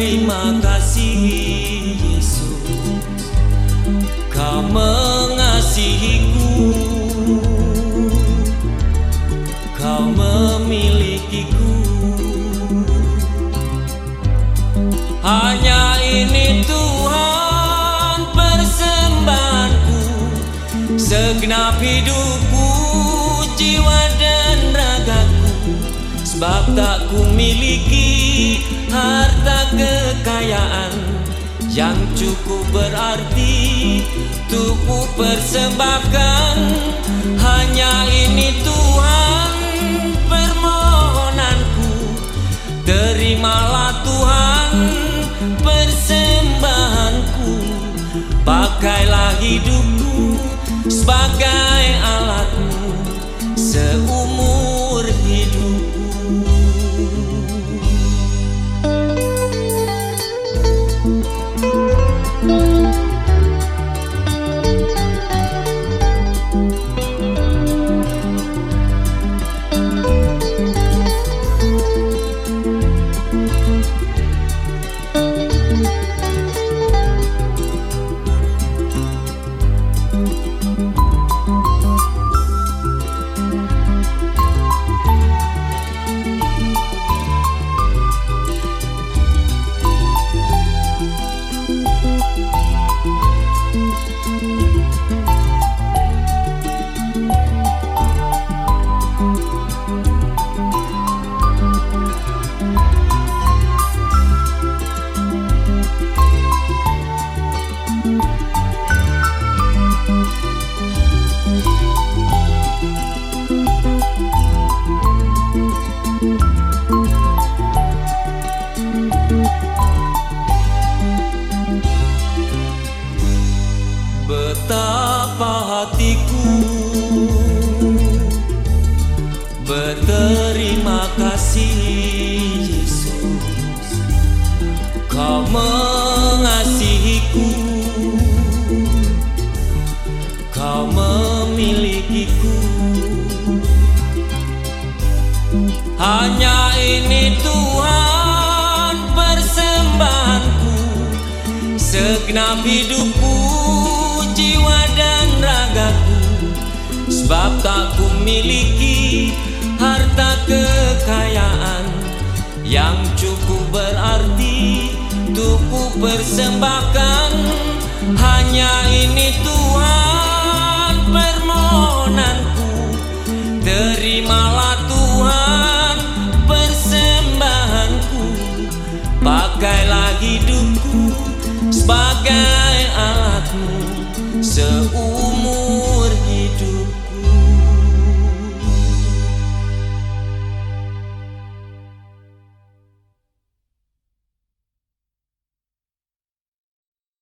Terima kasih Yesus. Kau mengasihiku. Kau memilikiku. Hanya ini Tuhan persembahanku. Segenap hidupku, jiwa dan ragaku. Sebab tak ku miliki kekayaan Yang cukup berarti Untuk ku persembahkan. Hanya ini Tuhan permohonanku. Terimalah Tuhan persembahanku. Pakailah hidupku sebagai alatmu Kau mengasihiku. Kau memilikiku. Hanya ini Tuhan persembahanku. Segenap hidupku, jiwa dan ragaku. Sebab tak ku miliki harta kekayaan Yang cukup berarti untuk ku persembahkan. Hanya ini Tuhan permohonanku. Terimalah Tuhan persembahanku. Pakailah hidupku sebagai alatmu Seumur